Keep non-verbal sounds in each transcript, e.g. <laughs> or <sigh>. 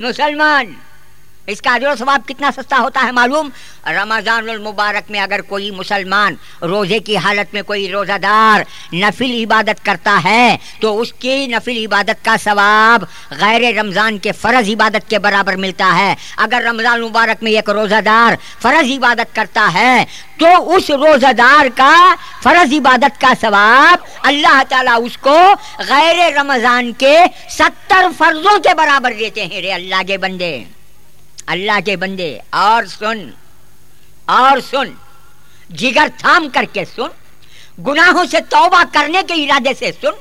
مسلمان اس کا اجر و ثواب کتنا سستا ہوتا ہے معلوم؟ رمضان المبارک میں اگر کوئی مسلمان روزے کی حالت میں کوئی روزہ دار نفل عبادت کرتا ہے، تو اس کی نفل عبادت کا ثواب غیر رمضان کے فرض عبادت کے برابر ملتا ہے۔ اگر رمضان المبارک میں ایک روزہ دار فرض عبادت کرتا ہے، تو اس روزہ دار کا فرض عبادت کا ثواب اللہ تعالیٰ اس کو غیر رمضان کے ستر فرضوں کے برابر دیتے ہیں۔ رے اللہ کے بندے۔ اللہ کے بندے، اور سن اور سن، جگر تھام کر کے سن، گناہوں سے توبہ کرنے کے ارادے سے سن،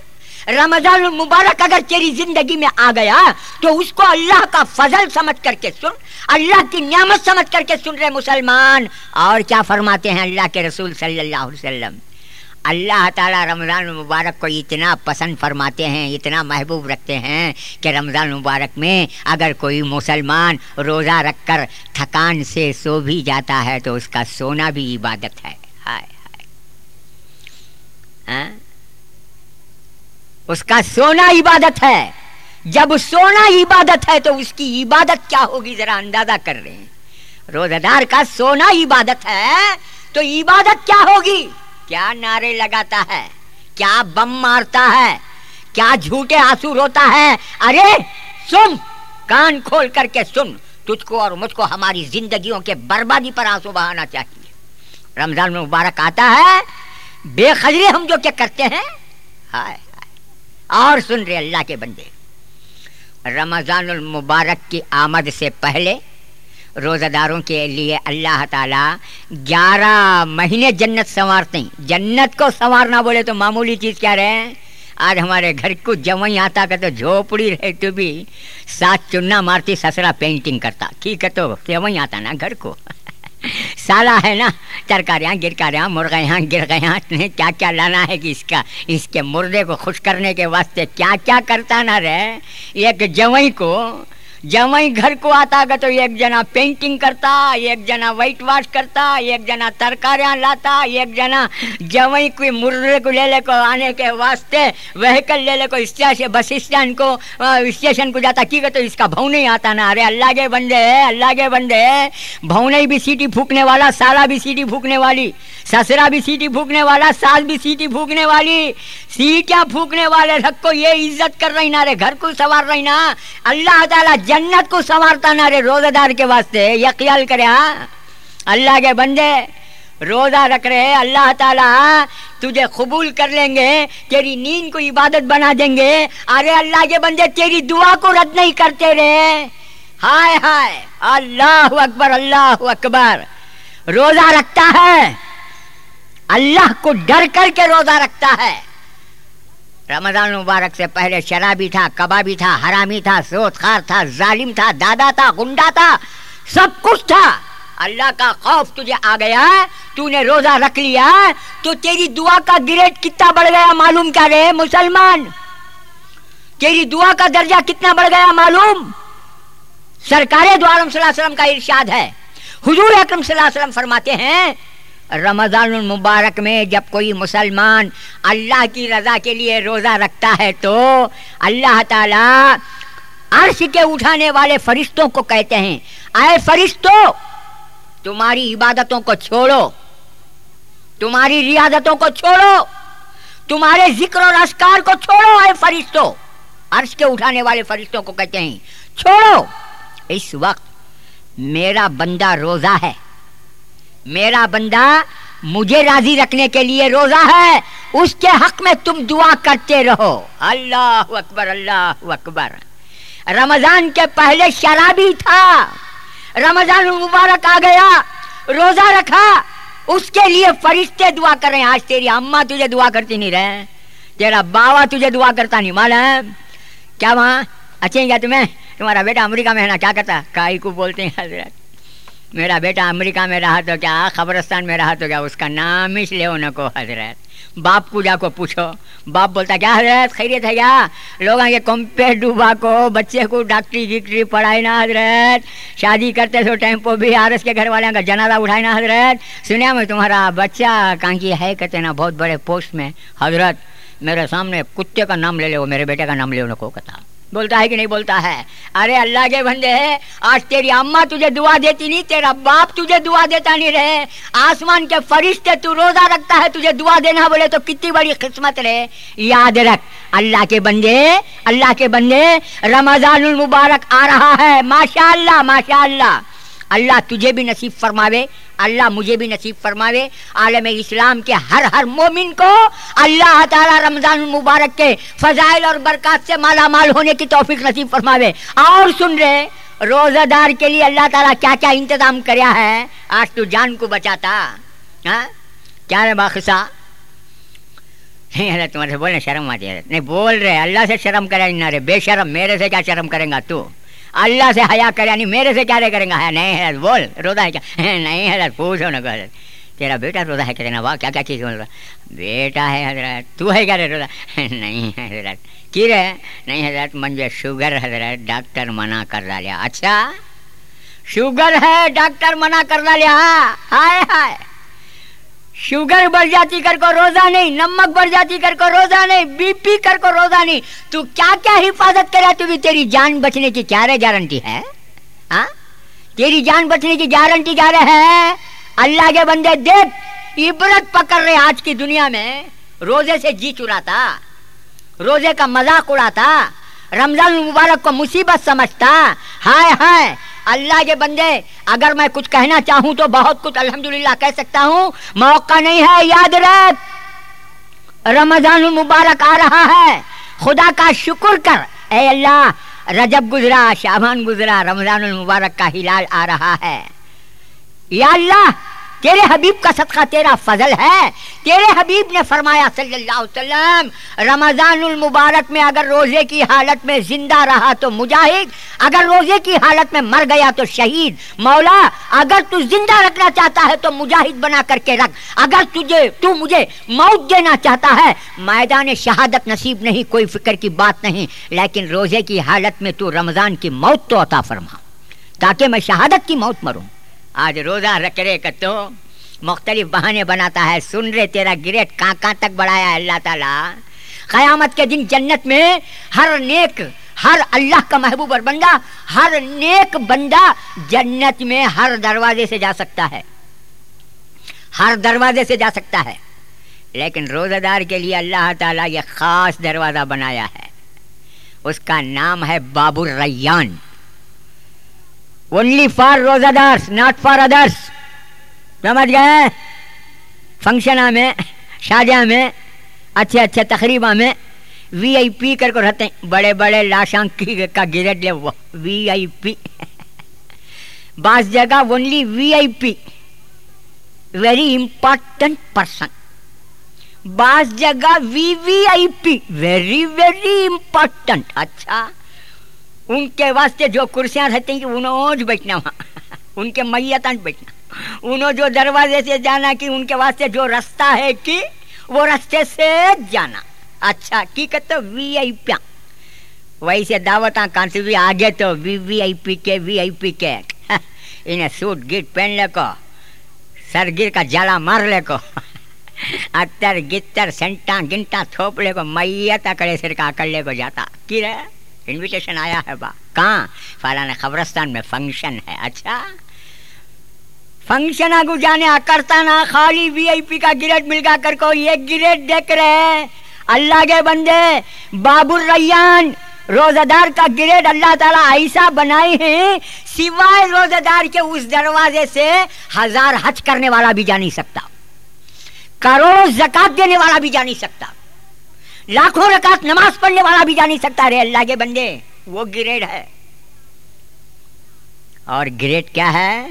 رمضان المبارک اگر تیری زندگی میں آ گیا، تو اس کو اللہ کا فضل سمجھ کر کے سن، اللہ کی نعمت سمجھ کر کے سن رہے مسلمان۔ اور کیا فرماتے ہیں اللہ کے رسول صلی اللہ علیہ وسلم؟ اللہ تعالیٰ رمضان المبارک کو اتنا پسند فرماتے ہیں، اتنا محبوب رکھتے ہیں کہ رمضان المبارک میں اگر کوئی مسلمان روزہ رکھ کر تھکان سے سو بھی جاتا ہے تو اس کا سونا بھی عبادت ہے۔ ہائے ہائے۔ ہاں؟ اس کا سونا عبادت ہے۔ جب سونا عبادت ہے تو اس کی عبادت کیا ہوگی؟ ذرا اندازہ کر رہے ہیں۔ روزہ دار کا سونا عبادت ہے تو عبادت کیا ہوگی؟ کیا نعرے لگاتا ہے؟ کیا بم مارتا ہے؟ کیا جھوٹے آسو روتا ہے؟ ارے، سن! کان کھول کر کے سن! تجھ کو اور مجھ کو ہماری زندگیوں کے بربادی پر آنسو بہانا چاہیے۔ رمضان میں مبارک آتا ہے۔ بے خجرے ہم جو کیا کرتے ہیں؟ ہائے۔ اور سن رہے اللہ کے بندے۔ رمضان المبارک کی آمد سے پہلے روزہ داروں کے لیے اللہ تعالیٰ گیارہ مہینے جنت سنوارتے ہیں۔ جنت کو سنوارنا بولے تو معمولی چیز کیا رہے ہیں؟ آج ہمارے گھر کو جمعی آتا کہ تو جھوپڑی رہے تو بھی ساتھ چننا مارتی، سسرا پینٹنگ کرتا۔ ٹھیک ہے تو جمعی آتا نا گھر کو؟ <laughs> سالا ہے نا ترکاریاں گرکاریاں، مرغیاں گر گیاں کیا کیا لانا ہے کہ اس کا، اس کے مردے کو خوش کرنے کے واسطے کیا کیا کرتا نہ رہے؟ ایک جوئی کو جمعی گھر کو آتا گا تو ایک جنا پینٹنگ کرتا، ایک جنا وائٹ واش کرتا، ایک جنا ترکاریاں لاتا، ایک جنا جمعی کوئی مرغے کو لے لے کو آنے کے واسطے وہیکل لے لے کو اسٹیشن بس اسٹینڈ کو اسٹیشن کو جاتا کی تو اس کا بھون نہیں آتا نا۔ ارے اللہ کے بندے اللہ کے بندے بھون بھی سیٹی پھونکنے والا سالا بھی سیٹی پھونکنے والی، سسرا بھی سیٹی پھونکنے والا، ساس بھی سیٹی پھونکنے والی۔ سیٹیاں پھونکنے والے رکھ کو یہ عزت کر رہی نا رے گھر کو سوار رہی نا۔ اللہ تعالیٰ جنت کو سنوارتا نہ رے روزہ دار کے واسطے، یہ خیال کرے ہاں؟ اللہ کے بندے روزہ رکھ رہے اللہ تعالیٰ ہاں؟ تجھے قبول کر لیں گے، تیری نیند کو عبادت بنا دیں گے۔ ارے اللہ کے بندے، تیری دعا کو رد نہیں کرتے رہے۔ ہائے ہائے، اللہ اکبر اللہ اکبر۔ روزہ رکھتا ہے۔ اللہ کو ڈر کر کے روزہ رکھتا ہے۔ رمضان مبارک سے پہلے شرابی تھا، کبابی تھا، حرامی تھا سوت خار تھا، ظالم تھا، دادا تھا گنڈا تھا، سب کچھ تھا۔ اللہ کا خوف تجھے آ گیا تو نے روزہ رکھ لیا، تو تیری دعا کا گریڈ کتنا بڑھ گیا معلوم کیا رہے مسلمان؟ تیری دعا کا درجہ کتنا بڑھ گیا معلوم؟ سرکار دو عالم صلی اللہ علیہ وسلم کا ارشاد ہے۔ حضور اکرم صلی اللہ علیہ وسلم فرماتے ہیں رمضان المبارک میں جب کوئی مسلمان اللہ کی رضا کے لیے روزہ رکھتا ہے تو اللہ تعالی عرش کے اٹھانے والے فرشتوں کو کہتے ہیں، اے فرشتوں تمہاری عبادتوں کو چھوڑو، تمہاری ریاضتوں کو چھوڑو، تمہارے ذکر اور اسکار کو چھوڑو، اے فرشتوں عرش کے اٹھانے والے فرشتوں کو کہتے ہیں، چھوڑو۔ اس وقت میرا بندہ روزہ ہے۔ میرا بندہ مجھے راضی رکھنے کے لیے روزہ ہے، اس کے حق میں تم دعا کرتے رہو۔ اللہ اکبر اللہ اکبر۔ رمضان کے پہلے شرابی تھا۔ رمضان مبارک آ گیا، روزہ رکھا۔ اس کے لیے فرشتے دعا کر رہے ہیں، آج تیری اما تجھے دعا کرتی نہیں رہے۔ تیرا باوا تجھے دعا کرتا نہیں، معلوم؟ کیا وہاں اچھے کیا تمہیں؟ تمہارا بیٹا امریکہ میں ہے نا، کیا کرتا کائی کو بولتے ہیں، حضرت۔ میرا بیٹا امریکہ میں رہا تو کیا خبرستان میں رہا تو کیا اس کا نام ہی لے ان کو حضرت۔ باپ کو جا کو پوچھو۔ باپ بولتا، کیا حضرت، خیریت ہے کیا؟ لوگوں کے کمپیر ڈوبا کو، بچے کو ڈاکٹری گکٹری پڑھائی نا حضرت۔ شادی کرتے سو ٹائم بھی آرس کے گھر والے کا جنازہ اٹھائی نا حضرت۔ سنیا میں تمہارا بچہ کہاں کی ہے کہتے نا بہت بڑے پوسٹ میں۔ حضرت، میرے سامنے کتے کا نام لے لے وہ میرے بیٹے کا نام لے ان کو کہتا۔ بولتا ہے کہ نہیں بولتا ہے۔ ارے اللہ کے بندے، آج تیری اما تجھے دعا دیتی نہیں، تیرا باپ تجھے دعا دیتا نہیں رہے۔ آسمان کے فرشتے تو روزہ رکھتا ہے، تجھے دعا دینا بولے تو کتنی بڑی قسمت رہے۔ یاد رکھ، اللہ کے بندے، اللہ کے بندے، رمضان المبارک آ رہا ہے۔ ماشاء اللہ ماشاء اللہ اللہ تجھے بھی نصیب فرماوے۔ اللہ مجھے بھی نصیب فرماوے عالم اسلام کے ہر ہر مومن کو اللہ تعالی رمضان المبارک کے فضائل اور برکات سے مالا مال ہونے کی توفیق نصیب فرماوے اور سن رہے روزہ دار کے لیے اللہ تعالیٰ کیا کیا انتظام کریا ہے؟ آج تو جان کو بچاتا۔ ہاں؟ کیا رے باخصا نہیں، حضرت تمہارے سے بولنے شرم آتی ہے۔ نہیں، بول رہے، اللہ سے شرم کرے نہ رے بے شرم، میرے سے کیا شرم کریں گا تو؟ اللہ سے حیا کرے یعنی میرے سے کیا رے کریں گا نہیں حضرت بول، روزہ ہے کیا؟ <laughs> نہیں حضرت پوچھو نا حضرت تیرا بیٹا روزہ ہے کہتے نا واہ کیا کیا چیز بول رہا بیٹا ہے حضرت، تو ہے کیا رے روزہ؟ <laughs> نہیں حضرت۔ کی رہے؟ نہیں حضرت منجے شوگر حضرت، ڈاکٹر منع کر ڈالیا۔ اچھا شوگر ہے، ڈاکٹر منع کر ڈالیا۔ ہائے ہائے۔ شوگر بڑھ جاتی کر کو روزہ نہیں، نمک بڑھ جاتی کر کو روزہ نہیں، بی پی کر کو روزہ نہیں۔ تو کیا کیا حفاظت کرا تو بھی تیری جان بچنے کی کیا رہے گارنٹی ہے؟ ہاں؟ تیری جان بچنے کی گارنٹی کیا رہے ہے؟ اللہ کے بندے دیکھ، عبرت پکڑ رہے آج کی دنیا میں۔ روزے سے جی چراتا، روزے کا مذاق اڑاتا رمضان المبارک کو مصیبت سمجھتا۔ ہائے ہائے۔ اللہ کے بندے، اگر میں کچھ کہنا چاہوں تو بہت کچھ الحمدللہ کہہ سکتا ہوں۔ موقع نہیں ہے، یاد رکھ۔ رمضان المبارک آ رہا ہے۔ خدا کا شکر کر۔ اے اللہ، رجب گزرا شابان گزرا، رمضان المبارک کا ہلال آ رہا ہے۔ یا اللہ تیرے حبیب کا صدقہ تیرا فضل ہے۔ تیرے حبیب نے فرمایا صلی اللہ علیہ وسلم، رمضان المبارک میں اگر روزے کی حالت میں زندہ رہا تو مجاہد، اگر روزے کی حالت میں مر گیا تو شہید۔ مولا، اگر تو زندہ رکھنا چاہتا ہے تو مجاہد بنا کر کے رکھ۔ اگر تجھے، تو مجھے موت دینا چاہتا ہے۔ میدان شہادت نصیب نہیں، کوئی فکر کی بات نہیں۔ لیکن روزے کی حالت میں تو رمضان کی موت تو عطا فرما۔ تاکہ میں شہادت کی موت مروں۔ آج روزہ رکھ رے کہ تو مختلف بہانے بناتا ہے، سن رہے تیرا گریٹ کہاں کہاں تک بڑھایا ہے اللہ تعالیٰ؟ قیامت کے دن جنت میں ہر نیک، ہر اللہ کا محبوب اور بندہ، ہر نیک بندہ جنت میں ہر دروازے سے جا سکتا ہے۔ ہر دروازے سے جا سکتا ہے۔ لیکن روزہ دار کے لیے اللہ تعالیٰ یہ خاص دروازہ بنایا ہے۔ اس کا نام ہے باب الریان اونلی فار روزہ دارس ناٹ فار ادرس سمجھ گئے فنکشن میں شادیاں میں اچھے اچھے تقریباً میں وی آئی پی کر کو رہتے ہیں بڑے بڑے لاشاں کا گریڈ لے وہ وی آئی پی بعض جگہ only V I P very important person بعض جگہ V V I P very very important اچھا ان کے واسطے جو کرسیاں رہتی ہیں، انہوں بیٹھنا وہاں۔ ان کے میتاں بیٹھنا۔ انہوں جو دروازے سے جانا کہ ان کے واسطے جو رستہ ہے کہ وہ رستے سے جانا۔ اچھا کی کہتے وی آئی پی۔ ویسے دعوتاں کہاں سے بھی آگے تو وی وی آئی پی کے، وی آئی پی کے۔ <laughs> انہیں سوٹ گیٹ پہن لے کو، سر گر کا جالا مار لے کو۔ <laughs> اتر گتر سنٹا گنٹا تھوپ لے کو، میت اکڑے سر کا اکڑ لے کو جاتا۔ کی رہے انویٹیشن آیا ہے با. کہاں؟ فلاں قبرستان میں فنکشن ہے. اچھا. فنکشن آگو جانے کرتا نا خالی وی آئی پی کا گریڈ مل گا کر کو یہ گریڈ دیکھ رہے اللہ کے بندے باب الریان روزہ دار کا گریڈ اللہ تعالیٰ ایسا بنائی ہے سوائے روزہ دار کے اس دروازے سے ہزار حج کرنے والا بھی جا نہیں سکتا. کروڑوں زکات دینے والا بھی جا نہیں سکتا. لاکھوں رکعت نماز پڑھنے والا بھی جا نہیں سکتا رے اللہ کے بندے، وہ گریڈ ہے۔ اور گریڈ کیا ہے؟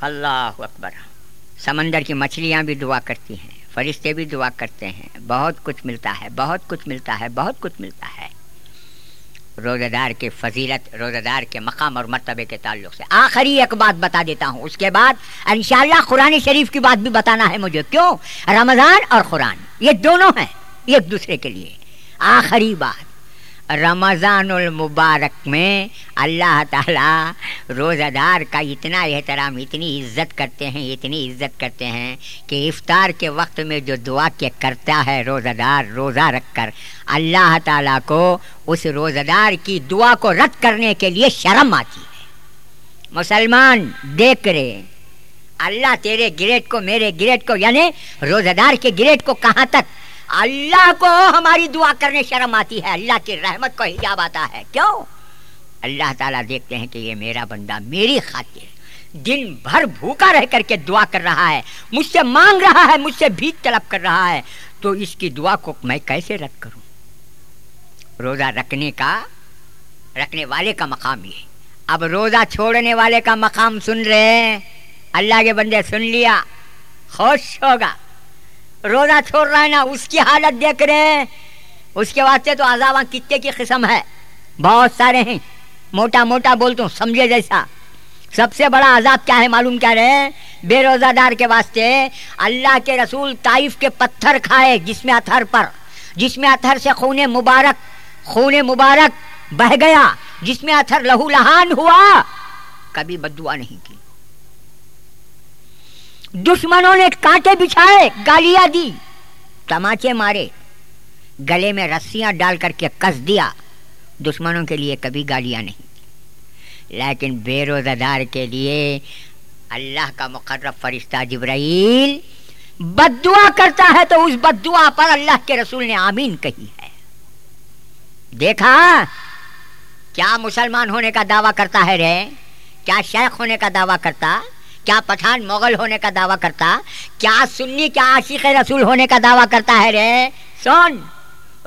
اللہ اکبر، سمندر کی مچھلیاں بھی دعا کرتی ہیں، فرشتے بھی دعا کرتے ہیں، بہت کچھ ملتا ہے، بہت کچھ ملتا ہے، بہت کچھ ملتا ہے۔ روزہ دار کے فضیلت روزہ دار کے مقام اور مرتبے کے تعلق سے۔ آخری ایک بات بتا دیتا ہوں۔ اس کے بعد انشاءاللہ قرآن شریف کی بات بھی بتانا ہے مجھے۔ کیوں؟ رمضان اور قرآن، یہ دونوں ہیں، ایک دوسرے کے لیے۔ آخری بات۔ رمضان المبارک میں اللہ تعالیٰ روزہ دار کا اتنا احترام، اتنی عزت کرتے ہیں، اتنی عزت کرتے ہیں کہ افطار کے وقت میں جو دعا کے کرتا ہے روزہ دار، روزہ رکھ کر، اللہ تعالیٰ کو اس روزہ دار کی دعا کو رد کرنے کے لیے شرم آتی ہے۔ مسلمان، دیکھ رہے اللہ تیرے گریٹ کو، میرے گریٹ کو یعنی روزہ دار کے گریٹ کو کہاں تک اللہ کو ہماری دعا کرنے شرم آتی ہے۔ اللہ کی رحمت کو حجاب آتا ہے۔ کیوں؟ اللہ تعالیٰ دیکھتے ہیں کہ یہ میرا بندہ میری خاطر دن بھر بھوکا رہ کر کے دعا کر رہا ہے۔ مجھ سے مانگ رہا ہے، مجھ سے بھی طلب کر رہا ہے۔ تو اس کی دعا کو میں کیسے رد کروں؟ روزہ رکھنے کا، رکھنے والے کا مقام یہ اب روزہ چھوڑنے والے کا مقام سن رہے ہیں۔ اللہ کے بندے سن لیا، خوش ہوگا۔ روزہ چھوڑ رہا ہے نا، اس کی حالت دیکھ رہے ہیں۔ اس کے واسطے تو عذاب کتے کی قسم ہے۔ بہت سارے ہیں۔ موٹا موٹا بولتا ہوں سمجھے جیسا۔ سب سے بڑا عذاب کیا ہے معلوم کیا رہے بے روزہ دار کے واسطے اللہ کے رسول طائف کے پتھر کھائے جس میں اتھر پر۔ جس میں اتھر سے خون مبارک خون مبارک بہ گیا۔ جس میں اتھر لہو لہان ہوا، کبھی بدعا نہیں کی۔ دشمنوں نے کانٹے بچھائے، گالیاں دی۔ تماچے مارے۔ گلے میں رسیاں ڈال کر کے کس دیا۔ دشمنوں کے لیے کبھی گالیاں نہیں۔ لیکن بے روزہ دار کے لیے اللہ کا مقرر فرشتہ جبرائیل بد دعا کرتا ہے تو اس بد دعا پر اللہ کے رسول نے آمین کہی ہے۔ دیکھا؟ کیا مسلمان ہونے کا دعویٰ کرتا ہے رے؟ کیا شیخ ہونے کا دعویٰ کرتا؟ کیا پٹھان مغل ہونے کا دعویٰ کرتا؟ کیا سنی، کیا عاشق رسول ہونے کا دعویٰ کرتا ہے رے؟ سن،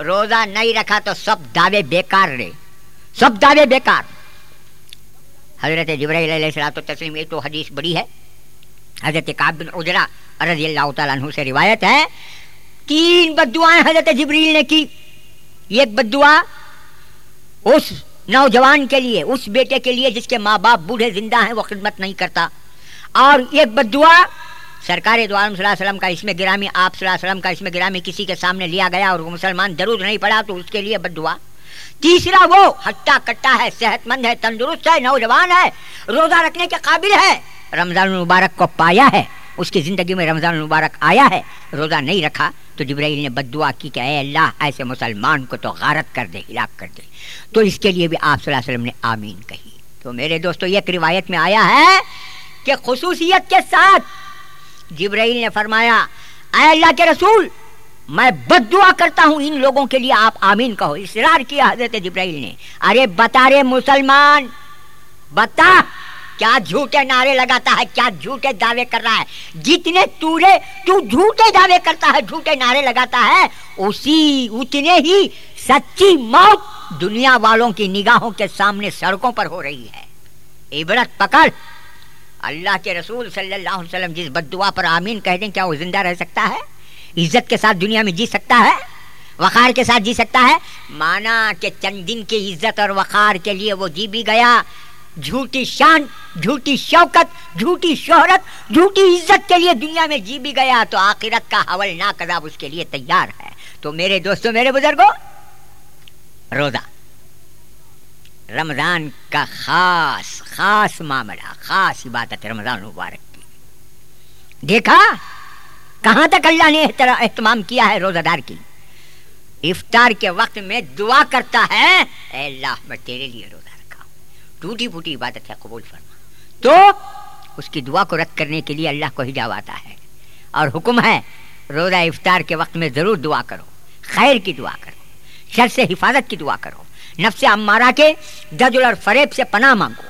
روزہ نہیں رکھا تو سب دعوے بیکار رے۔ سب دعوے بیکار۔ حضرت جبرائیل علیہ السلام تو تسلیم، یہ تو حدیث بڑی ہے۔ حضرت کعب بن عجرہ رضی اللہ تعالیٰ عنہ سے روایت ہے۔ تین بدعائیں حضرت جبریل نے کی۔ ایک بدعا اس نوجوان کے لیے، اس بیٹے کے لیے جس کے ماں باپ بوڑھے زندہ ہیں، وہ خدمت نہیں کرتا۔ اور ایک بدعا سرکار دو عالم صلی اللہ علیہ وسلم کا اس میں گرامی، آپ صلی اللہ علیہ وسلم کا اس میں گرامی کسی کے سامنے لیا گیا اور وہ مسلمان درود نہیں پڑا تو اس کے لیے بدعا۔ تیسرا وہ، ہٹا کٹا ہے صحت مند ہے، تندرست ہے، نوجوان ہے، روزہ رکھنے کے قابل ہے۔ رمضان المبارک کو پایا ہے، اس کی زندگی میں رمضان المبارک آیا ہے، روزہ نہیں رکھا تو جبرائیل نے بد دعا کی کہ اے اللہ، ایسے مسلمان کو تو غارت کر دے، ہلاک کر دے۔ تو اس کے لیے بھی آپ صلی اللہ علیہ وسلم نے آمین کہی۔ تو میرے دوستو ایک روایت میں آیا ہے کہ خصوصیت کے ساتھ۔ جبرائیل نے فرمایا، اے اللہ کے رسول، میں بد دعا کرتا ہوں ان لوگوں کے لیے، آپ آمین کہو۔ اصرار کیا حضرت جبرائیل نے۔ ارے بتا رے مسلمان، بتا کیا جھوٹے نعرے لگاتا ہے، کیا جھوٹے دعوے کر رہا ہے۔ جتنے تورے، تو جھوٹے دعوے کرتا ہے، جھوٹے نعرے لگاتا ہے۔ اسی، اتنے ہی سچی موت دنیا والوں کی نگاہوں کے سامنے سڑکوں پر ہو رہی ہے۔ عبرت پکڑ۔ اللہ کے رسول صلی اللہ علیہ وسلم جس بد دعا پر آمین کہہ دیں، کیا وہ زندہ رہ سکتا ہے؟ عزت کے ساتھ دنیا میں جی سکتا ہے؟ وقار کے ساتھ جی سکتا ہے؟ مانا کہ چند دن کی عزت اور وقار کے لیے وہ جی بھی گیا۔ جھوٹی شان، جھوٹی شوکت، جھوٹی شہرت، جھوٹی عزت کے لیے دنیا میں جی بھی گیا تو آخرت کا حول ناک عذاب اس کے لیے تیار ہے۔ تو میرے دوستوں میرے بزرگوں روزہ۔ رمضان کا خاص خاص معاملہ، خاص عبادت رمضان مبارک کی۔ دیکھا؟ کہاں تک اللہ نے اہتمام کیا ہے روزہ دار کی افطار کے وقت میں دعا کرتا ہے، اے اللہ میں تیرے لیے روزہ رکھا ہوں۔ ٹوٹی پھوٹی عبادت ہے، قبول فرما۔ تو اس کی دعا کو رد کرنے کے لیے اللہ کو ہجاب آتا ہے۔ اور حکم ہے، روزہ افطار کے وقت میں ضرور دعا کرو۔ خیر کی دعا کرو۔ شر سے حفاظت کی دعا کرو۔ نفس امارہ کے دجل اور فریب سے پناہ مانگو۔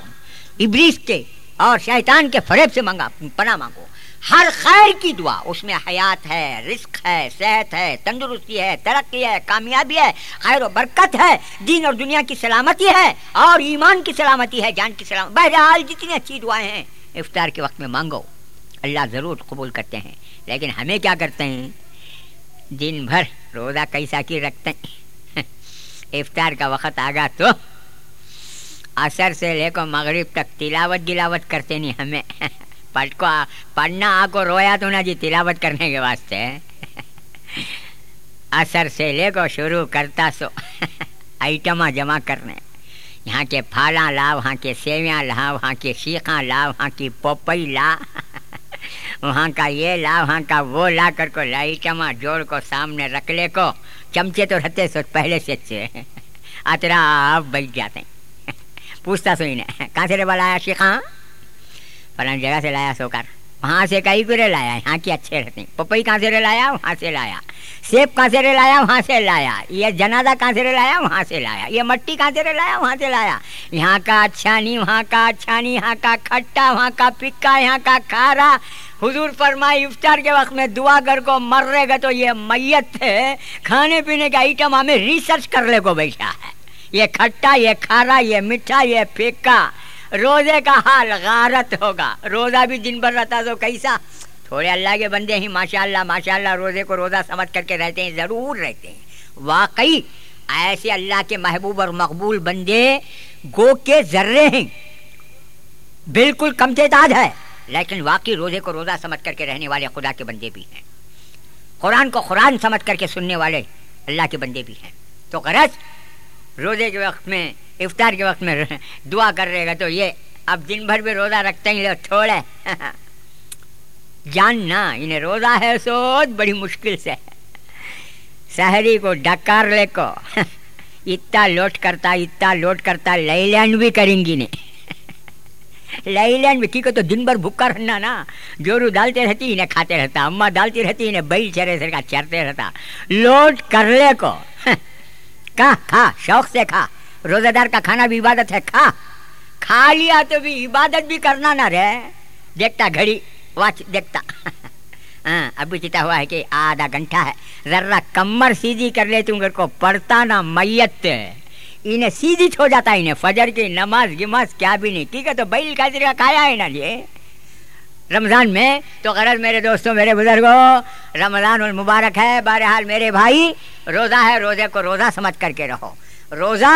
ابلیس کے اور شیطان کے فریب سے منگا پناہ مانگو۔ ہر خیر کی دعا۔ اس میں حیات ہے، رزق ہے، صحت ہے، تندرستی ہے، ترقی ہے، کامیابی ہے، خیر و برکت ہے، دین اور دنیا کی سلامتی ہے، اور ایمان کی سلامتی ہے، جان کی سلامت بہرحال جتنی اچھی دعائیں ہیں، افطار کے وقت میں مانگو۔ اللہ ضرور قبول کرتے ہیں۔ لیکن ہمیں کیا کرتے ہیں؟ دن بھر روزہ کیسا کی رکھتے ہیں؟ افطار کا وقت آگا تو اثر سے لے کر مغرب تک تلاوت گلاوت کرتے نہیں ہمیں۔ <laughs> پڑھ کو پڑھنا آ کو رویا تو نا جی تلاوت کرنے کے واسطے۔ <laughs> اثر سے لے کو شروع کرتا سو <laughs> آئٹم جمع کرنے۔ یہاں کے پھالا لا وہاں کے سیویاں لا وہاں کے سیخاں لا وہاں کی پوپئی لا۔ وہاں کا یہ لا وہاں کا وہ لا کر کو لائٹما جوڑ کو سامنے رکھ لے کو۔ چمچے تو رہتے سو پہلے سے اچھے۔ اترا آپ بیٹھ جاتے ہیں پوچھتا سو انہیں، کہاں سے رے لایا شیخاں فلان جگہ سے لایا سو کر۔ وہاں سے کئی گرے لایا؟ یہاں کی اچھے رہتے ہیں۔ پپئی کہاں سے رے لایا؟ وہاں سے لایا۔ سیب کہاں سے رے لایا؟ وہاں سے لایا۔ یہ جنازہ کہاں سے رے لایا؟ وہاں سے لایا۔ یہ مٹی کہاں سے رے لایا؟ وہاں سے لایا۔ یہاں کا اچھا نہیں، وہاں کا اچھا نہیں، یہاں کا کھٹا، وہاں کا پکا، یہاں کا کھارا۔ حضور فرمائی افطار کے وقت میں دعا کر کو مر رہے گا تو یہ میت ہے، کھانے پینے کا آئٹم ہمیں ریسرچ کرنے کو بیٹھا ہے۔ یہ کھٹا، یہ کھارا، یہ میٹھا، یہ پھیکا۔ روزے کا حال غارت ہوگا۔ روزہ بھی دن بھر رہتا تو کیسا؟ تھوڑے اللہ کے بندے ہی ماشاء اللہ ماشاء اللہ روزے کو روزہ سمجھ کر کے رہتے ہیں، ضرور رہتے ہیں۔ واقعی ایسے اللہ کے محبوب اور مقبول بندے گو کے ذرے ہیں۔ بالکل کم تعداد ہے۔ لیکن واقعی روزے کو روزہ سمجھ کر کے رہنے والے خدا کے بندے بھی ہیں۔ قرآن کو قرآن سمجھ کر کے سننے والے اللہ کے بندے بھی ہیں۔ تو غرض، روزے کے وقت میں، افطار کے وقت میں دعا کر رہے گا تو یہ اب دن بھر بھی روزہ رکھتے ہیں تھوڑے جاننا، انہیں روزہ ہے سو بڑی مشکل سے سہری کو ڈکار لے کو۔ اتنا لوٹ کرتا، اتنا لوٹ کرتا لئی لینڈ بھی کریں گی نہیں۔ لئی لینڈ بھی کی کو تو دن بھر بھوکا رہنا نا جورو ڈالتے رہتی انہیں کھاتے رہتا اما ڈالتی رہتی انہیں بیل چرے سر کا چرتے رہتا لوٹ کر لے کو کھا کھا شوق سے کھا روزہ دار کا کھانا بھی عبادت ہے کھا کھا لیا تو بھی عبادت بھی کرنا نہ رہے دیکھتا گھڑی واچ دیکھتا ہاں ابھی چیتا ہوا ہے کہ آدھا گھنٹہ ہے ذرا کمر سیدھی کر لے تم کو پڑھتا نا میت انہیں سیدھی ہو جاتا ہے انہیں فجر کی نماز گماز کیا بھی نہیں ٹھیک ہے تو بیل کا ذریعہ کھایا ہے نا یہ رمضان میں تو غرض میرے دوستوں میرے بزرگوں رمضان المبارک ہے بہرحال میرے بھائی روزہ ہے روزے کو روزہ سمجھ کر کے رہو روزہ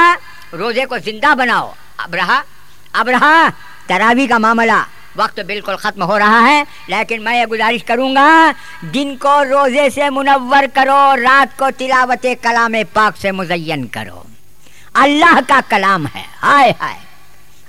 روزے کو زندہ بناؤ اب رہا اب رہا تراوی کا معاملہ وقت بالکل ختم ہو رہا ہے لیکن میں یہ گزارش کروں گا دن کو روزے سے منور کرو رات کو تلاوت کلام پاک سے مزین کرو اللہ کا کلام ہے۔ ہائے ہائے۔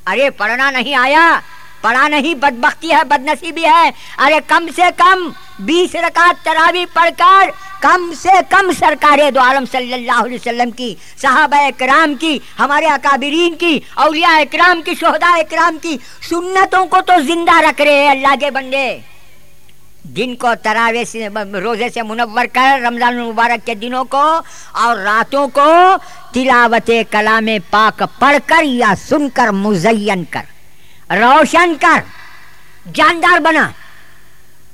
ارے، پڑھنا نہیں آیا۔ پڑھا نہیں، بدبختی ہے بد نصیبی ہے۔ ارے، کم سے کم بیس رکعت تراوی پڑھ کر، کم سے کم سرکار دو عالم صلی اللہ علیہ وسلم کی، صحابہ اکرام کی، ہمارے اکابرین کی، اولیاء اکرام کی، شہداء اکرام کی سنتوں کو تو زندہ رکھ رہے ہیں اللہ کے بندے۔ دن کو تراوے سے روزے سے منور کر رمضان المبارک کے دنوں کو اور راتوں کو تلاوت کلام پاک پڑھ کر یا سن کر، مزین کر، روشن کر، جاندار بنا۔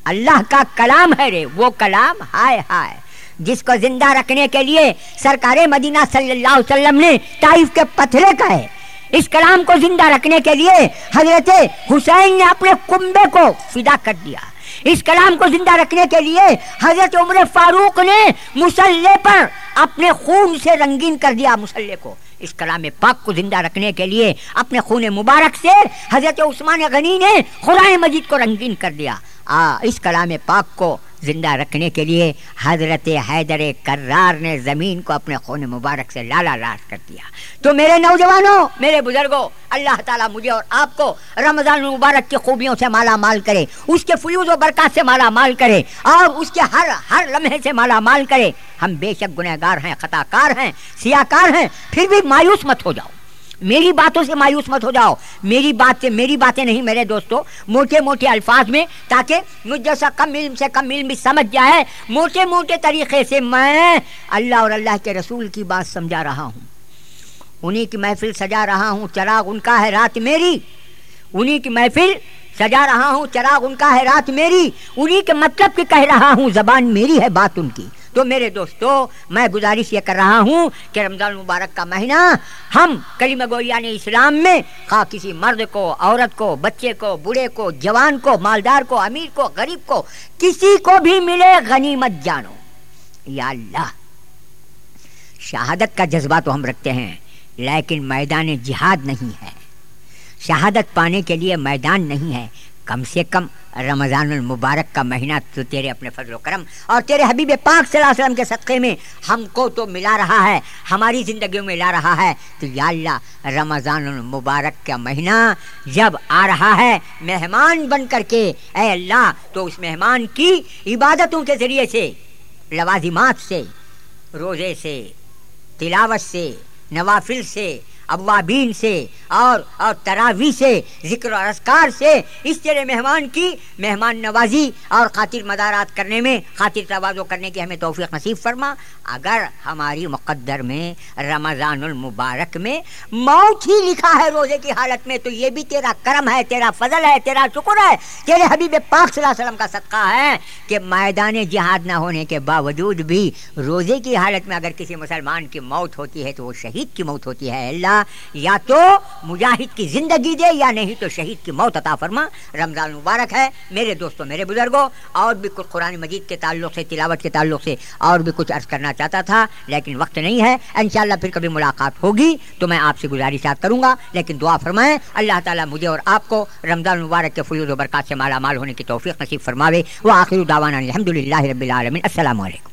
اللہ کا کلام ہے رے، وہ کلام ہائے ہائے۔ جس کو زندہ رکھنے کے لیے سرکار مدینہ صلی اللہ علیہ وسلم نے طائف کے پتھرے کہے، اس کلام کو زندہ رکھنے کے لیے حضرت حسین نے اپنے کنبے کو فدا کر دیا۔ اس کلام کو زندہ رکھنے کے لیے حضرت عمر فاروق نے مسلح پر اپنے خون سے رنگین کر دیا مسلح کو۔ اس کلام پاک کو زندہ رکھنے کے لیے اپنے خون مبارک سے حضرت عثمان غنی نے قرآن مجید کو رنگین کر دیا۔ آ، اس کلام پاک کو زندہ رکھنے کے لیے حضرت حیدر کرار نے زمین کو اپنے خون مبارک سے لالا لاش کر دیا۔ تو میرے نوجوانوں، میرے بزرگوں، اللہ تعالیٰ مجھے اور آپ کو رمضان مبارک کی خوبیوں سے مالا مال کرے، اس کے فیوز و برکات سے مالا مال کرے اور اس کے ہر ہر لمحے سے مالا مال کرے۔ ہم بے شک گنہ گار ہیں خطا کار ہیں سیاہ کار ہیں، پھر بھی مایوس مت ہو جاؤ۔ میری باتوں سے مایوس مت ہو جاؤ۔ میری بات سے میری باتیں نہیں میرے دوستو۔ موٹے موٹے الفاظ میں تاکہ مجھ جیسا کم علم سے کم علم بھی سمجھ جائے۔ موٹے موٹے طریقے سے میں اللہ اور اللہ کے رسول کی بات سمجھا رہا ہوں۔ انہی کی محفل سجا رہا ہوں، چراغ ان کا ہے رات میری۔ انہی کی محفل سجا رہا ہوں، چراغ ان کا ہے رات میری۔ انہی کے مطلب کی کہہ رہا ہوں، زبان میری ہے بات ان کی۔ تو میرے دوستو، میں گزارش یہ کر رہا ہوں کہ رمضان مبارک کا مہینہ ہم کلمہ گویان یعنی اسلام میں خواہ کسی مرد کو، عورت کو، بچے کو، بوڑھے کو، جوان کو، مالدار کو، امیر کو، غریب کو، کسی کو بھی ملے غنیمت جانو۔ یا اللہ، شہادت کا جذبہ تو ہم رکھتے ہیں، لیکن میدان جہاد نہیں ہے۔ شہادت پانے کے لیے میدان نہیں ہے۔ کم سے کم رمضان المبارک کا مہینہ تو تیرے اپنے فضل و کرم اور تیرے حبیب پاک صلی اللہ علیہ وسلم کے صدقے میں ہم کو تو ملا رہا ہے، ہماری زندگیوں میں لا رہا ہے۔ تو یا اللہ، رمضان المبارک کا مہینہ جب آ رہا ہے، مہمان بن کر کے، اے اللہ، تو اس مہمان کی عبادتوں کے ذریعے سے، لوازمات سے، روزے سے، تلاوت سے، نوافل سے اوابین سے اور اور تراوی سے، ذکر و اسکار سے اس طرح مہمان کی مہمان نوازی اور خاطر مدارات کرنے میں، خاطر توازو کرنے کی ہمیں توفیق نصیب فرما۔ اگر ہماری مقدر میں، رمضان المبارک میں موت ہی لکھا ہے روزے کی حالت میں، تو یہ بھی تیرا کرم ہے، تیرا فضل ہے، تیرا شکر ہے، تیرے حبیب پاک صلی اللہ علیہ وسلم کا صدقہ ہے کہ میدان جہاد نہ ہونے کے باوجود بھی روزے کی حالت میں اگر کسی مسلمان کی موت ہوتی ہے تو وہ شہید کی موت ہوتی ہے۔ اللہ یا تو مجاہد کی زندگی دے یا نہیں تو شہید کی موت عطا فرما۔ رمضان مبارک ہے۔ میرے دوستوں میرے بزرگوں اور بھی کچھ قرآن مجید کے تعلق سے، تلاوت کے تعلق سے اور بھی کچھ عرض کرنا چاہتا تھا، لیکن وقت نہیں ہے۔ انشاءاللہ پھر کبھی ملاقات ہوگی، تو میں آپ سے گزارشات کروں گا۔ لیکن دعا فرمائیں، اللہ تعالیٰ مجھے اور آپ کو رمضان مبارک کے فیوز و برکات سے مالا مال ہونے کی توفیق نصیب فرماوے۔ وہ آخر دعوانا الحمد للہ رب العالمین۔ السلام علیکم۔